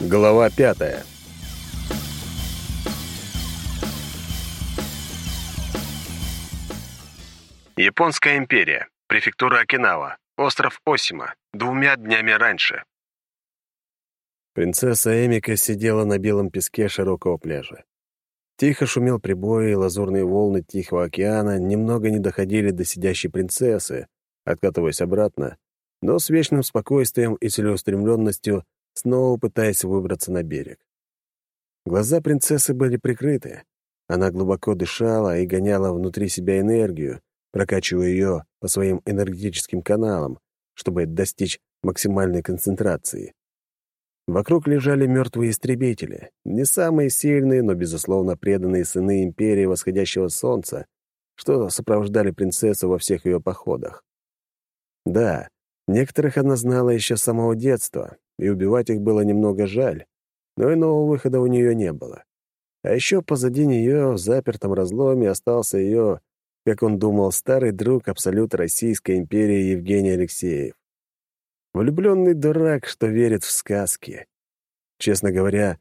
Глава пятая. Японская империя. Префектура Окинава. Остров Осима. Двумя днями раньше. Принцесса Эмика сидела на белом песке широкого пляжа. Тихо шумел прибой, и лазурные волны Тихого океана немного не доходили до сидящей принцессы, откатываясь обратно, но с вечным спокойствием и целеустремленностью снова пытаясь выбраться на берег. Глаза принцессы были прикрыты. Она глубоко дышала и гоняла внутри себя энергию, прокачивая ее по своим энергетическим каналам, чтобы достичь максимальной концентрации. Вокруг лежали мертвые истребители, не самые сильные, но, безусловно, преданные сыны империи восходящего солнца, что сопровождали принцессу во всех ее походах. Да, некоторых она знала еще с самого детства, и убивать их было немного жаль, но иного выхода у нее не было. А еще позади нее в запертом разломе остался ее, как он думал, старый друг абсолют Российской империи Евгений Алексеев. Влюбленный дурак, что верит в сказки. Честно говоря,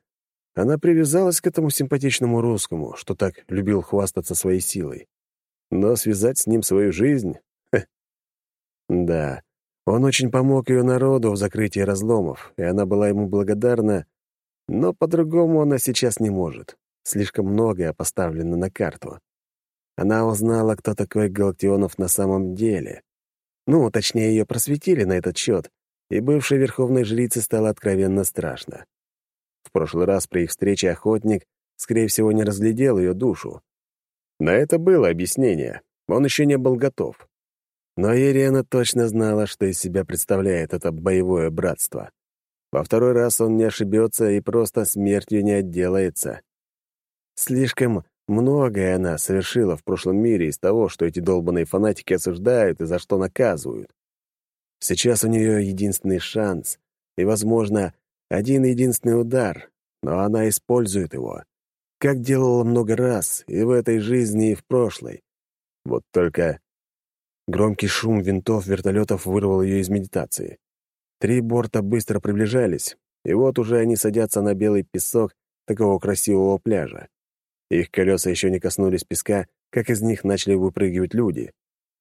она привязалась к этому симпатичному русскому, что так любил хвастаться своей силой. Но связать с ним свою жизнь? Ха. Да, он очень помог ее народу в закрытии разломов, и она была ему благодарна, но по-другому она сейчас не может. Слишком многое поставлено на карту. Она узнала, кто такой Галактионов на самом деле. Ну, точнее, ее просветили на этот счет, и бывшей верховной жрице стало откровенно страшно. В прошлый раз при их встрече охотник, скорее всего, не разглядел ее душу. На это было объяснение. Он еще не был готов. Но Ирена точно знала, что из себя представляет это боевое братство. Во второй раз он не ошибется и просто смертью не отделается. Слишком многое она совершила в прошлом мире из того, что эти долбанные фанатики осуждают и за что наказывают. Сейчас у нее единственный шанс и, возможно, один единственный удар, но она использует его, как делала много раз и в этой жизни, и в прошлой. Вот только громкий шум винтов вертолетов вырвал ее из медитации. Три борта быстро приближались, и вот уже они садятся на белый песок такого красивого пляжа. Их колеса еще не коснулись песка, как из них начали выпрыгивать люди.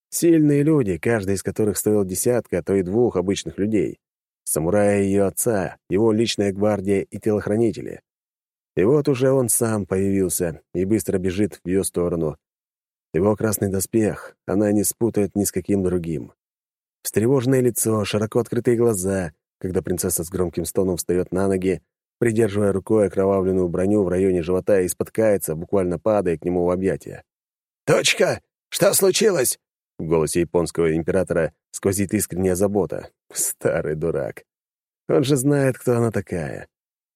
Сильные люди, каждый из которых стоил десятка, а то и двух обычных людей. Самурая ее отца, его личная гвардия и телохранители. И вот уже он сам появился и быстро бежит в ее сторону. Его красный доспех она не спутает ни с каким другим. Встревоженное лицо, широко открытые глаза, когда принцесса с громким стоном встает на ноги, придерживая рукой окровавленную броню в районе живота и споткается, буквально падая к нему в объятия. «Точка! Что случилось?» В голосе японского императора сквозит искренняя забота. Старый дурак. Он же знает, кто она такая.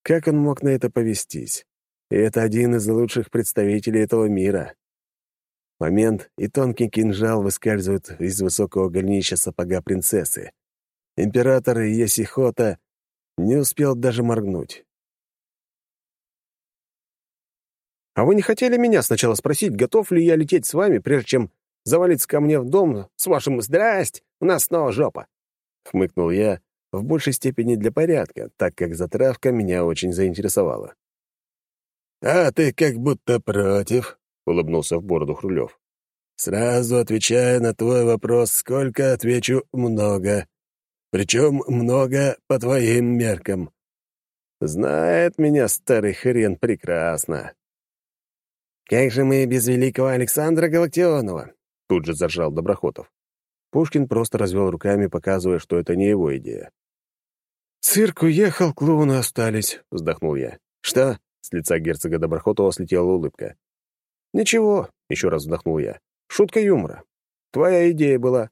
Как он мог на это повестись? И это один из лучших представителей этого мира. Момент, и тонкий кинжал выскальзывает из высокого голенища сапога принцессы. Император Есихота не успел даже моргнуть. «А вы не хотели меня сначала спросить, готов ли я лететь с вами, прежде чем завалиться ко мне в дом с вашим «Здрасть! У нас снова жопа!» — хмыкнул я, в большей степени для порядка, так как затравка меня очень заинтересовала. «А ты как будто против», — улыбнулся в бороду Хрулев. «Сразу отвечая на твой вопрос, сколько отвечу много. Причем много по твоим меркам. Знает меня старый хрен прекрасно. Как же мы без великого Александра Галактионова? Тут же заржал Доброхотов. Пушкин просто развел руками, показывая, что это не его идея. «Цирк уехал, клоуны остались», — вздохнул я. «Что?» — с лица герцога Доброхотова слетела улыбка. «Ничего», — еще раз вздохнул я. «Шутка юмора. Твоя идея была».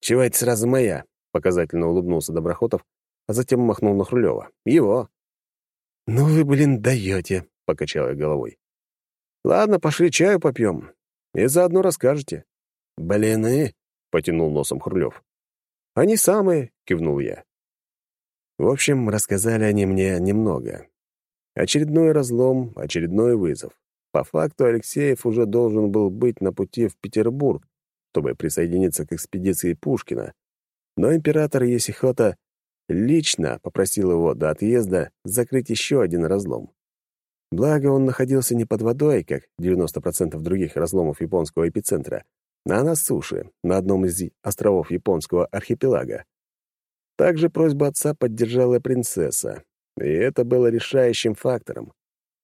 «Чего это сразу моя?» — показательно улыбнулся Доброхотов, а затем махнул на Хрулева. «Его». «Ну вы, блин, даете», — покачал я головой. «Ладно, пошли чаю попьем. И заодно расскажете». «Блины?» — потянул носом Хрулев. «Они самые», — кивнул я. В общем, рассказали они мне немного. Очередной разлом, очередной вызов. По факту Алексеев уже должен был быть на пути в Петербург, чтобы присоединиться к экспедиции Пушкина. Но император Есихота лично попросил его до отъезда закрыть еще один разлом. Благо, он находился не под водой, как 90% других разломов японского эпицентра, а на суше, на одном из островов японского архипелага. Также просьбу отца поддержала принцесса, и это было решающим фактором.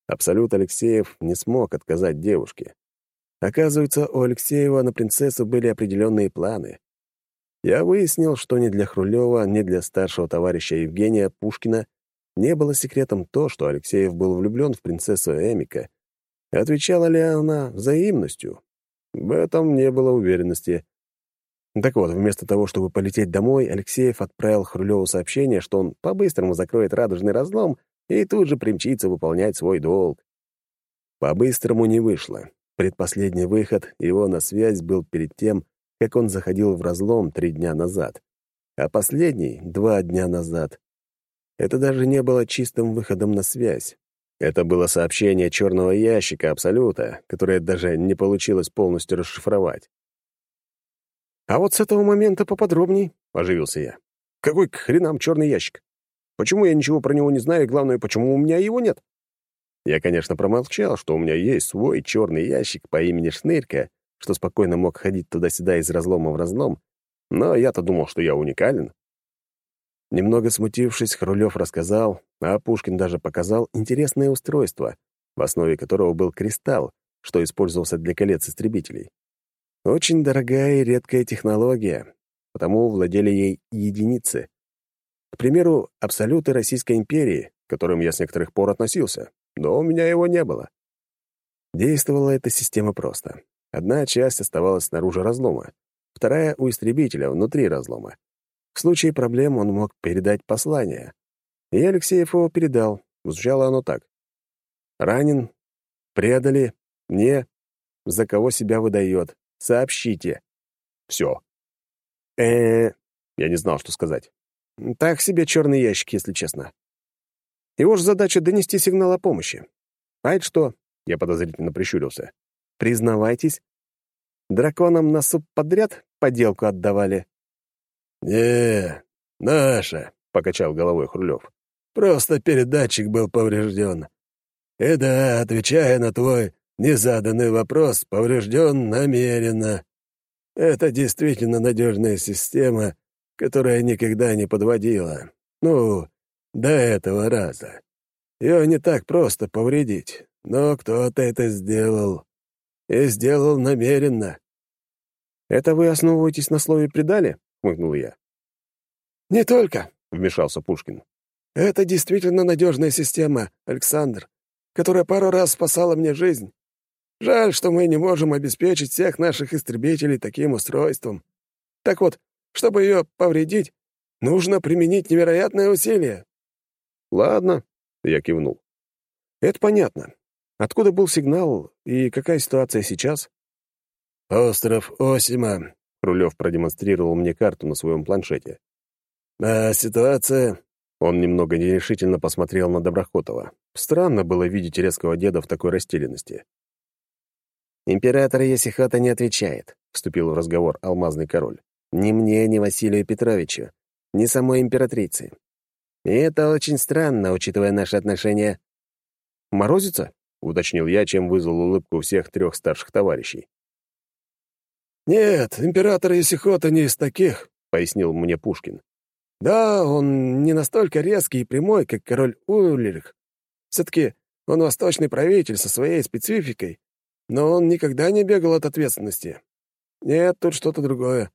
Абсолют Алексеев не смог отказать девушке. Оказывается, у Алексеева на принцессу были определенные планы. Я выяснил, что ни для Хрулева, ни для старшего товарища Евгения Пушкина не было секретом то, что Алексеев был влюблен в принцессу Эмика. Отвечала ли она взаимностью? В этом не было уверенности. Так вот, вместо того, чтобы полететь домой, Алексеев отправил Хрулеву сообщение, что он по-быстрому закроет радужный разлом и тут же примчится выполнять свой долг. По-быстрому не вышло. Предпоследний выход его на связь был перед тем, как он заходил в разлом три дня назад, а последний — два дня назад. Это даже не было чистым выходом на связь. Это было сообщение черного ящика Абсолюта, которое даже не получилось полностью расшифровать. «А вот с этого момента поподробней», — оживился я. «Какой к хренам черный ящик? Почему я ничего про него не знаю, и главное, почему у меня его нет?» Я, конечно, промолчал, что у меня есть свой черный ящик по имени Шнырька, что спокойно мог ходить туда-сюда из разлома в разлом, но я-то думал, что я уникален. Немного смутившись, Хрулев рассказал, а Пушкин даже показал интересное устройство, в основе которого был кристалл, что использовался для колец истребителей. Очень дорогая и редкая технология, потому владели ей единицы. К примеру, абсолюты Российской империи, к которым я с некоторых пор относился, но у меня его не было. Действовала эта система просто. Одна часть оставалась снаружи разлома, вторая — у истребителя, внутри разлома. В случае проблем он мог передать послание. И Алексеев его передал. Звучало оно так. «Ранен? Предали? Не? За кого себя выдает? Сообщите». Все. э, -э Я не знал, что сказать. Так себе черный ящик, если честно. Его же задача — донести сигнал о помощи. А это что? Я подозрительно прищурился. Признавайтесь. Драконам на суп подряд поделку отдавали. «Не, наша», — покачал головой Хрулев. «Просто передатчик был поврежден. И да, отвечая на твой незаданный вопрос, поврежден намеренно. Это действительно надежная система, которая никогда не подводила. Ну, до этого раза. Ее не так просто повредить, но кто-то это сделал. И сделал намеренно». «Это вы основываетесь на слове «предали»?» хмыкнул я. «Не только», — вмешался Пушкин. «Это действительно надежная система, Александр, которая пару раз спасала мне жизнь. Жаль, что мы не можем обеспечить всех наших истребителей таким устройством. Так вот, чтобы ее повредить, нужно применить невероятное усилие». «Ладно», — я кивнул. «Это понятно. Откуда был сигнал и какая ситуация сейчас?» «Остров Осима Рулев продемонстрировал мне карту на своем планшете. «А ситуация...» Он немного нерешительно посмотрел на Доброхотова. Странно было видеть резкого деда в такой растерянности. «Император Есихата не отвечает», — вступил в разговор алмазный король. «Ни мне, ни Василию Петровичу, ни самой императрице. И это очень странно, учитывая наши отношения». «Морозится?» — уточнил я, чем вызвал улыбку всех трех старших товарищей. «Нет, император Исихота не из таких», — пояснил мне Пушкин. «Да, он не настолько резкий и прямой, как король Ульрих. Все-таки он восточный правитель со своей спецификой, но он никогда не бегал от ответственности. Нет, тут что-то другое.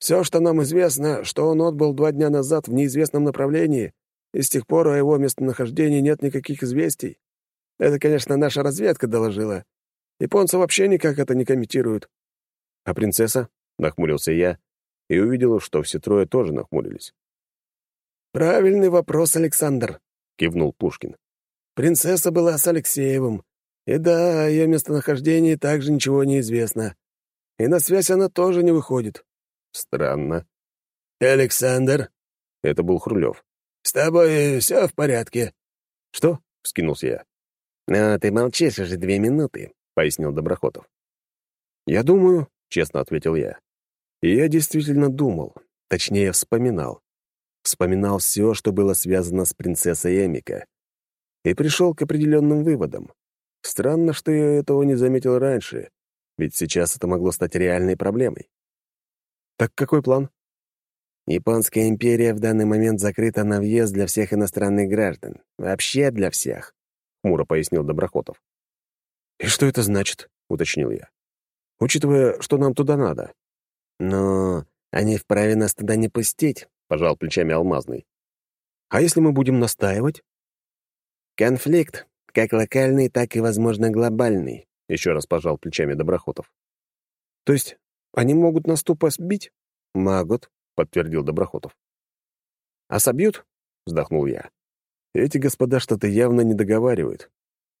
Все, что нам известно, что он отбыл два дня назад в неизвестном направлении, и с тех пор о его местонахождении нет никаких известий. Это, конечно, наша разведка доложила. Японцы вообще никак это не комментируют. «А принцесса?» — нахмурился я и увидел, что все трое тоже нахмурились. «Правильный вопрос, Александр», — кивнул Пушкин. «Принцесса была с Алексеевым, и да, о ее местонахождении также ничего не известно. И на связь она тоже не выходит». «Странно». «Александр?» — это был Хрулев. «С тобой все в порядке?» «Что?» — вскинулся я. «А ты молчишь уже две минуты», — пояснил Доброхотов. «Я думаю, — честно ответил я. И я действительно думал, точнее, вспоминал. вспоминал все, что было связано с принцессой Эмика, и пришел к определенным выводам. Странно, что я этого не заметил раньше, ведь сейчас это могло стать реальной проблемой. Так какой план? Японская империя в данный момент закрыта на въезд для всех иностранных граждан. Вообще для всех, — хмуро пояснил Доброхотов. «И что это значит?» — уточнил я. «Учитывая, что нам туда надо». «Но они вправе нас туда не пустить», — пожал плечами Алмазный. «А если мы будем настаивать?» «Конфликт, как локальный, так и, возможно, глобальный», — еще раз пожал плечами Доброхотов. «То есть они могут нас тупо сбить?» «Могут», — подтвердил Доброхотов. «А собьют?» — вздохнул я. «Эти господа что-то явно не договаривают.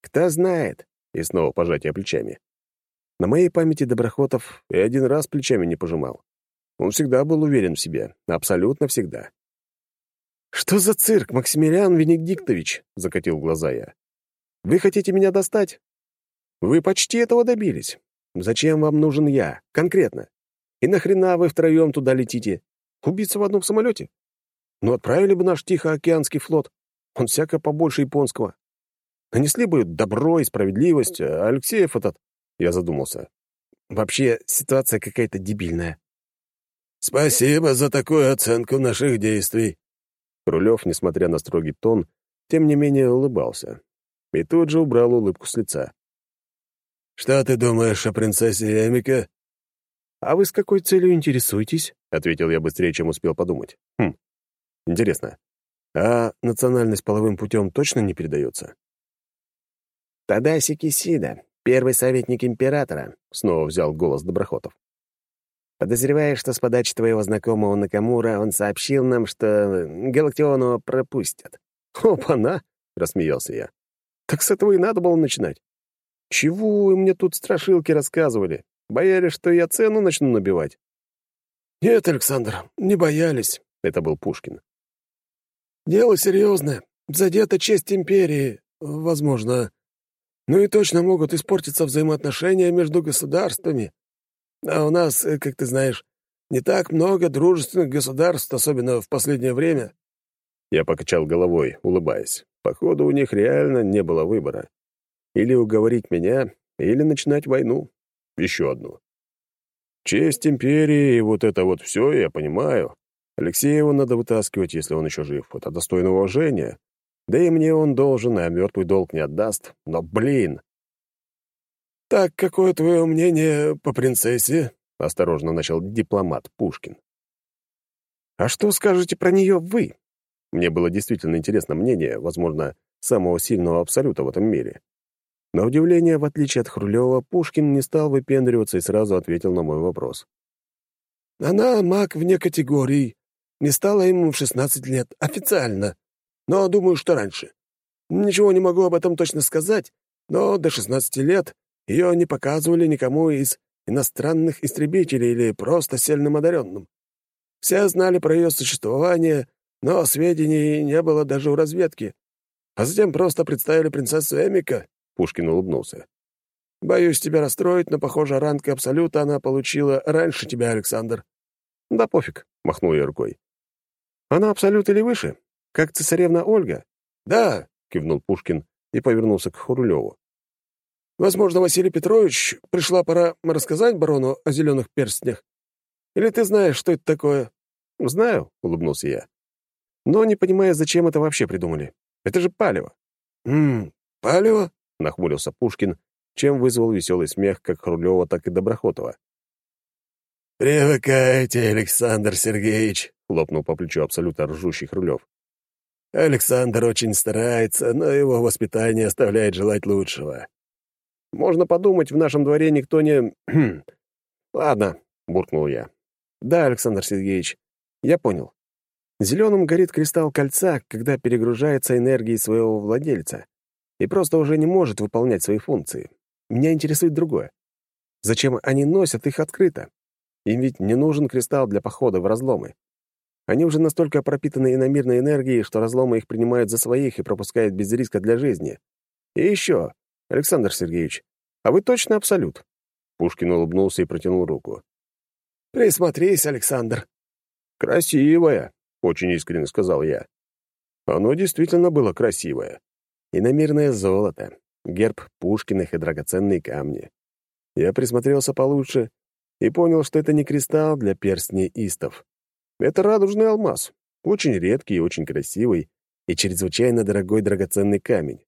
Кто знает?» — и снова пожатие плечами. На моей памяти Доброхотов и один раз плечами не пожимал. Он всегда был уверен в себе, абсолютно всегда. «Что за цирк, Максимилиан Венедиктович?» — закатил глаза я. «Вы хотите меня достать? Вы почти этого добились. Зачем вам нужен я, конкретно? И нахрена вы втроем туда летите? Убиться в одном самолете? Ну, отправили бы наш Тихоокеанский флот. Он всяко побольше японского. Нанесли бы добро и справедливость, а Алексеев этот... Я задумался. Вообще, ситуация какая-то дебильная. «Спасибо за такую оценку наших действий». Рулев, несмотря на строгий тон, тем не менее улыбался. И тут же убрал улыбку с лица. «Что ты думаешь о принцессе Эмика?» «А вы с какой целью интересуетесь?» — ответил я быстрее, чем успел подумать. «Хм, интересно. А национальность половым путем точно не передается?» «Тадаси Кисида, первый советник императора», — снова взял голос Доброхотов. «Подозревая, что с подачи твоего знакомого Накамура он сообщил нам, что Галактиону пропустят». «Опа-на!» — рассмеялся я. «Так с этого и надо было начинать. Чего вы мне тут страшилки рассказывали? Боялись, что я цену начну набивать?» «Нет, Александр, не боялись», — это был Пушкин. «Дело серьезное. Задета честь империи, возможно. Ну и точно могут испортиться взаимоотношения между государствами. А у нас, э, как ты знаешь, не так много дружественных государств, особенно в последнее время». Я покачал головой, улыбаясь. Походу, у них реально не было выбора. Или уговорить меня, или начинать войну. Еще одну. Честь империи и вот это вот все я понимаю. Алексеева надо вытаскивать, если он еще жив. Это достойно уважения. Да и мне он должен, а мертвый долг не отдаст. Но, блин! «Так, какое твое мнение по принцессе?» — осторожно начал дипломат Пушкин. «А что скажете про нее вы?» Мне было действительно интересно мнение, возможно, самого сильного абсолюта в этом мире. На удивление, в отличие от Хрулева, Пушкин не стал выпендриваться и сразу ответил на мой вопрос. «Она маг вне категорий. Не стала ему в 16 лет, официально. Но думаю, что раньше. Ничего не могу об этом точно сказать, но до 16 лет ее не показывали никому из иностранных истребителей или просто сильным одаренным. Все знали про ее существование, но сведений не было даже у разведки. А затем просто представили принцессу Эмика, Пушкин улыбнулся. «Боюсь тебя расстроить, но, похоже, ранг Абсолюта она получила раньше тебя, Александр». «Да пофиг», — махнул я рукой. «Она Абсолют или выше? Как цесаревна Ольга?» «Да», — кивнул Пушкин и повернулся к Хурулеву. «Возможно, Василий Петрович, пришла пора рассказать барону о зеленых перстнях. Или ты знаешь, что это такое?» «Знаю», — улыбнулся я. «Но не понимая, зачем это вообще придумали. Это же палево». «Ммм, палево?» — нахмурился Пушкин, чем вызвал веселый смех как Хрулева, так и Доброхотова. «Привыкайте, Александр Сергеевич», — хлопнул по плечу абсолютно ржущий Хрулев. «Александр очень старается, но его воспитание оставляет желать лучшего». «Можно подумать, в нашем дворе никто не...» «Ладно», — буркнул я. «Да, Александр Сергеевич, я понял. Зеленым горит кристалл кольца, когда перегружается энергией своего владельца и просто уже не может выполнять свои функции. Меня интересует другое. Зачем они носят их открыто? Им ведь не нужен кристалл для похода в разломы. Они уже настолько пропитаны иномирной энергией, что разломы их принимают за своих и пропускают без риска для жизни. И еще, Александр Сергеевич, а вы точно абсолют?» Пушкин улыбнулся и протянул руку. «Присмотрись, Александр». «Красивая», — очень искренне сказал я. Оно действительно было красивое. Иномерное золото, герб Пушкиных и драгоценные камни. Я присмотрелся получше и понял, что это не кристалл для перстней истов. Это радужный алмаз, очень редкий и очень красивый, и чрезвычайно дорогой драгоценный камень.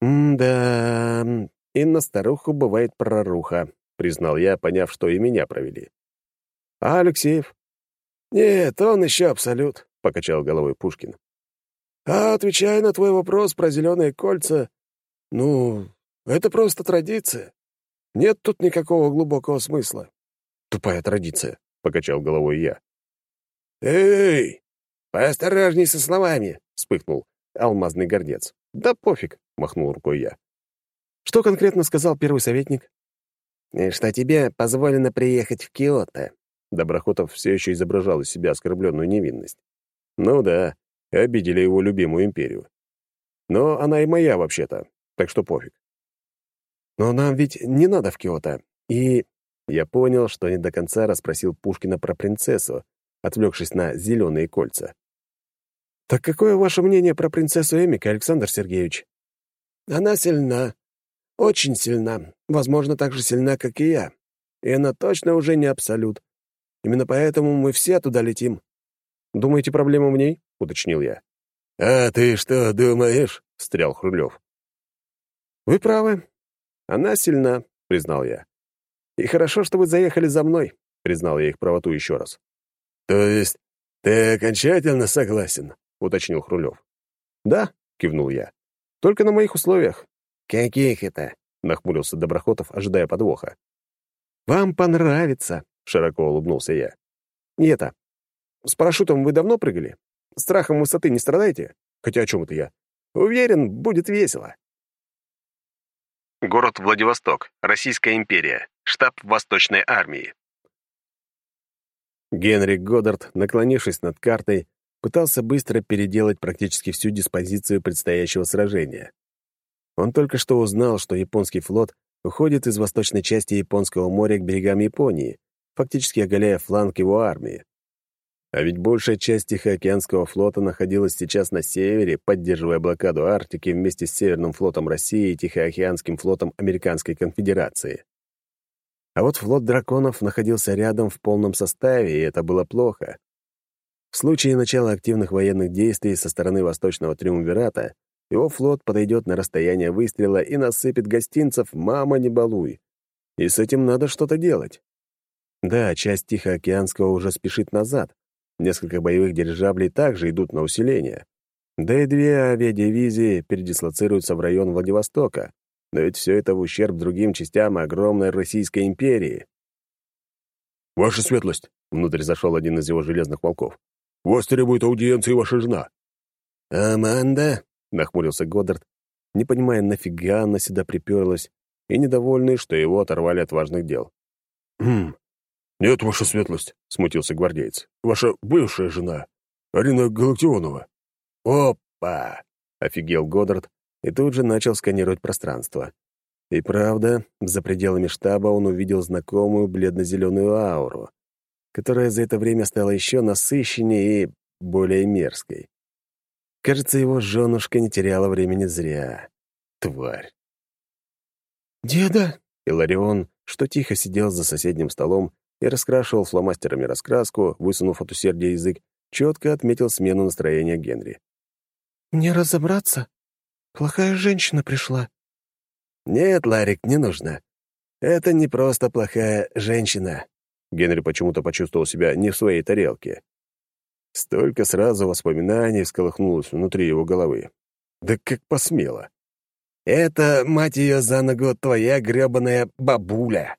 «М-да, и на старуху бывает проруха», — признал я, поняв, что и меня провели. «А Алексеев?» «Нет, он еще абсолют», — покачал головой Пушкин. «А отвечая на твой вопрос про зеленые кольца, ну, это просто традиция. Нет тут никакого глубокого смысла». «Тупая традиция», — покачал головой я. «Эй, поосторожней со словами», — вспыхнул алмазный гордец. «Да пофиг», — махнул рукой я. «Что конкретно сказал первый советник?» «Что тебе позволено приехать в Киото». Доброхотов все еще изображал из себя оскорбленную невинность. «Ну да, обидели его любимую империю. Но она и моя вообще-то, так что пофиг. Но нам ведь не надо в Киото. И я понял, что не до конца расспросил Пушкина про принцессу, отвлекшись на зеленые кольца. «Так какое ваше мнение про принцессу Эмика, Александр Сергеевич?» «Она сильна. Очень сильна. Возможно, так же сильна, как и я. И она точно уже не абсолют. Именно поэтому мы все туда летим». «Думаете, проблема в ней?» — уточнил я. «А ты что думаешь?» — встрял Хрулев. «Вы правы. Она сильна», — признал я. «И хорошо, что вы заехали за мной», — признал я их правоту еще раз. «То есть ты окончательно согласен?» — уточнил Хрулев. «Да», — кивнул я. «Только на моих условиях». «Каких это?» — нахмурился Доброхотов, ожидая подвоха. «Вам понравится», — широко улыбнулся я. «И это. С парашютом вы давно прыгали? Страхом высоты не страдаете? Хотя о чем это я? Уверен, будет весело». Город Владивосток, Российская империя, штаб Восточной армии. Генри Годдард, наклонившись над картой, пытался быстро переделать практически всю диспозицию предстоящего сражения. Он только что узнал, что японский флот уходит из восточной части Японского моря к берегам Японии, фактически оголяя фланг его армии. А ведь большая часть Тихоокеанского флота находилась сейчас на севере, поддерживая блокаду Арктики вместе с Северным флотом России и Тихоокеанским флотом Американской конфедерации. А вот флот драконов находился рядом в полном составе, и это было плохо. В случае начала активных военных действий со стороны Восточного Триумвирата его флот подойдет на расстояние выстрела и насыпет гостинцев «мама, не балуй». И с этим надо что-то делать. Да, часть Тихоокеанского уже спешит назад, Несколько боевых дирижаблей также идут на усиление. Да и две авиадивизии передислоцируются в район Владивостока. Но ведь все это в ущерб другим частям огромной Российской империи. «Ваша светлость!» — внутрь зашел один из его железных волков. «Вас требует аудиенции ваша жена». «Аманда?» — нахмурился Годдард, не понимая, нафига она сюда приперлась, и недовольный, что его оторвали от важных дел. «Хм, «Нет, ваша светлость», — смутился гвардеец. «Ваша бывшая жена, Арина Галактионова». «Опа!» — офигел Годдард и тут же начал сканировать пространство. И правда, за пределами штаба он увидел знакомую бледно-зеленую ауру, которая за это время стала еще насыщеннее и более мерзкой. Кажется, его женушка не теряла времени зря. Тварь. «Деда!» — Иларион, что тихо сидел за соседним столом, и раскрашивал фломастерами раскраску, высунув от усердия язык, четко отметил смену настроения Генри. «Мне разобраться? Плохая женщина пришла». «Нет, Ларик, не нужно. Это не просто плохая женщина». Генри почему-то почувствовал себя не в своей тарелке. Столько сразу воспоминаний всколыхнулось внутри его головы. Да как посмело. «Это, мать ее за ногу, твоя грёбаная бабуля!»